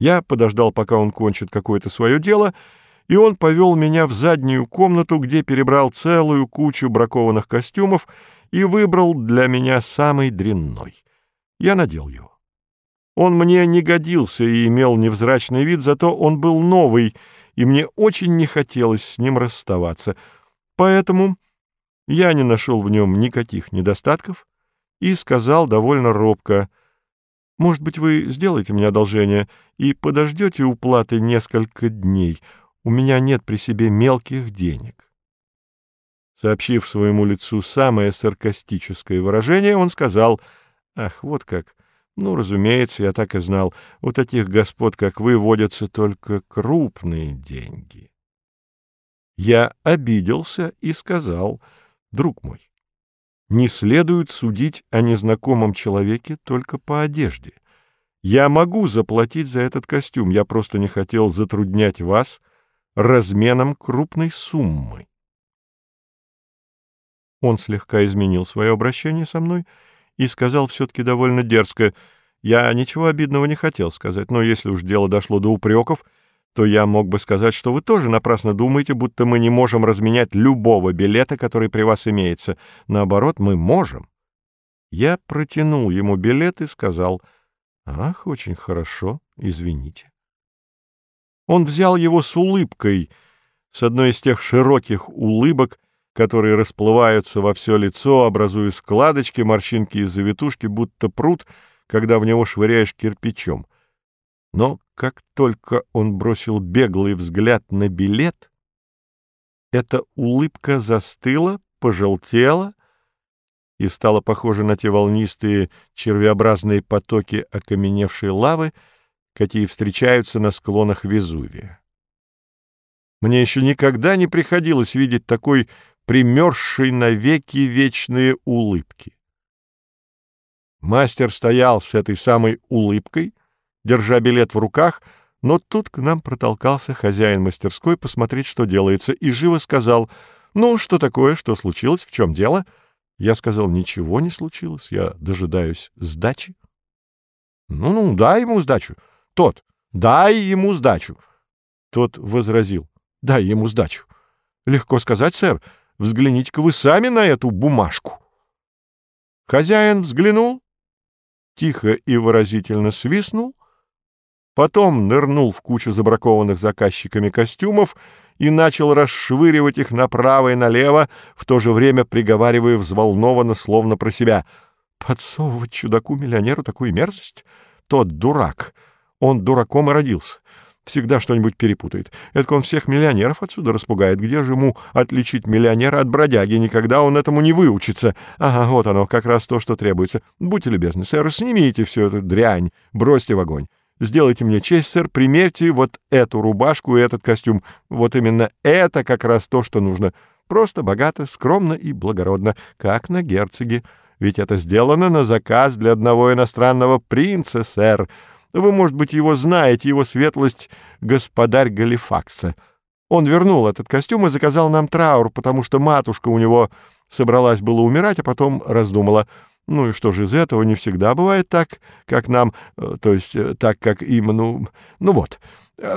Я подождал, пока он кончит какое-то свое дело, и он повел меня в заднюю комнату, где перебрал целую кучу бракованных костюмов и выбрал для меня самый дрянной. Я надел его. Он мне не годился и имел невзрачный вид, зато он был новый, и мне очень не хотелось с ним расставаться. Поэтому я не нашел в нем никаких недостатков и сказал довольно робко, «Может быть, вы сделаете мне одолжение и подождете уплаты несколько дней. У меня нет при себе мелких денег». Сообщив своему лицу самое саркастическое выражение, он сказал, «Ах, вот как! Ну, разумеется, я так и знал. У таких господ, как вы, водятся только крупные деньги». Я обиделся и сказал, «Друг мой, не следует судить о незнакомом человеке только по одежде. Я могу заплатить за этот костюм, я просто не хотел затруднять вас разменом крупной суммы. Он слегка изменил свое обращение со мной и сказал все-таки довольно дерзко, «Я ничего обидного не хотел сказать, но если уж дело дошло до упреков, то я мог бы сказать, что вы тоже напрасно думаете, будто мы не можем разменять любого билета, который при вас имеется. Наоборот, мы можем». Я протянул ему билет и сказал, «Ах, очень хорошо, извините». Он взял его с улыбкой, с одной из тех широких улыбок, которые расплываются во все лицо, образуя складочки, морщинки и завитушки, будто пруд, когда в него швыряешь кирпичом. Но как только он бросил беглый взгляд на билет, эта улыбка застыла, пожелтела и стала похожа на те волнистые червеобразные потоки окаменевшей лавы, какие встречаются на склонах Везувия. Мне еще никогда не приходилось видеть такой примерзшей навеки вечные улыбки. Мастер стоял с этой самой улыбкой, держа билет в руках, но тут к нам протолкался хозяин мастерской посмотреть, что делается, и живо сказал, «Ну, что такое, что случилось, в чем дело?» Я сказал, «Ничего не случилось, я дожидаюсь сдачи». «Ну-ну, дай ему сдачу». Тот, дай ему сдачу. Тот возразил, дай ему сдачу. Легко сказать, сэр, взгляните-ка вы сами на эту бумажку. Хозяин взглянул, тихо и выразительно свистнул, потом нырнул в кучу забракованных заказчиками костюмов и начал расшвыривать их направо и налево, в то же время приговаривая взволнованно, словно про себя. «Подсовывать чудаку-миллионеру такую мерзость? Тот дурак!» Он дураком и родился. Всегда что-нибудь перепутает. Это он всех миллионеров отсюда распугает. Где же ему отличить миллионера от бродяги? Никогда он этому не выучится. Ага, вот оно, как раз то, что требуется. Будьте любезны, сэр, снимите всю эту дрянь, бросьте в огонь. Сделайте мне честь, сэр, примерьте вот эту рубашку и этот костюм. Вот именно это как раз то, что нужно. Просто богато, скромно и благородно, как на герцоге. Ведь это сделано на заказ для одного иностранного принца, сэр. Вы, может быть, его знаете, его светлость — господарь Галифакса. Он вернул этот костюм и заказал нам траур, потому что матушка у него собралась было умирать, а потом раздумала. Ну и что же из этого не всегда бывает так, как нам, э, то есть э, так, как им, ну... Ну вот,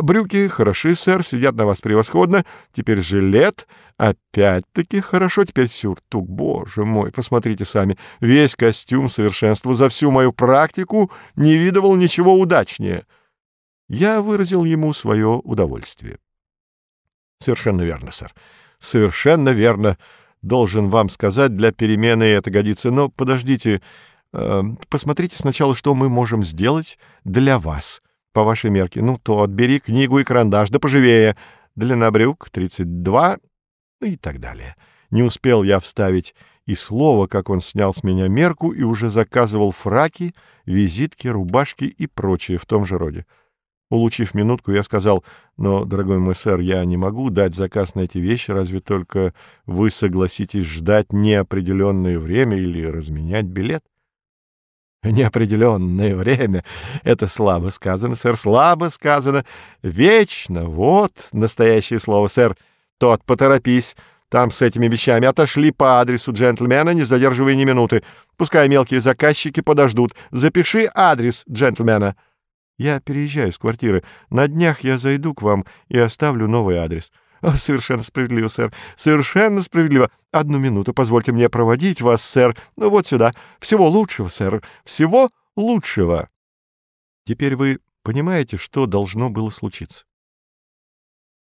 брюки хороши, сэр, сидят на вас превосходно, теперь жилет Опять-таки хорошо, теперь сюртук, боже мой, посмотрите сами, весь костюм совершенства за всю мою практику не видывал ничего удачнее. Я выразил ему свое удовольствие. Совершенно верно, сэр, совершенно верно. Должен вам сказать, для перемены это годится. Но подождите, э, посмотрите сначала, что мы можем сделать для вас, по вашей мерке. Ну, то отбери книгу и карандаш, да поживее. Длина брюк 32 ну и так далее. Не успел я вставить и слово, как он снял с меня мерку и уже заказывал фраки, визитки, рубашки и прочее в том же роде. Улучив минутку, я сказал, «Но, дорогой мой сэр, я не могу дать заказ на эти вещи, разве только вы согласитесь ждать неопределенное время или разменять билет». «Неопределенное время — это слабо сказано, сэр, слабо сказано. Вечно, вот настоящее слово, сэр». Тот, поторопись. Там с этими вещами отошли по адресу джентльмена, не задерживая ни минуты. Пускай мелкие заказчики подождут. Запиши адрес джентльмена». Я переезжаю с квартиры. На днях я зайду к вам и оставлю новый адрес». «Совершенно справедливо, сэр. Совершенно справедливо. Одну минуту, позвольте мне проводить вас, сэр. Ну вот сюда. Всего лучшего, сэр. Всего лучшего». Теперь вы понимаете, что должно было случиться?